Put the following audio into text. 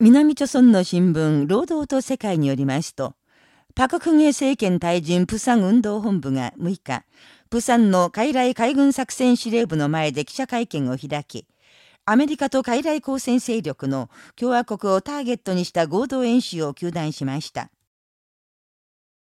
南朝村の新聞、労働と世界によりますと、パククゲ政権退陣プサン運動本部が6日、プサンの海来海軍作戦司令部の前で記者会見を開き、アメリカと海来交戦勢力の共和国をターゲットにした合同演習を求断しました。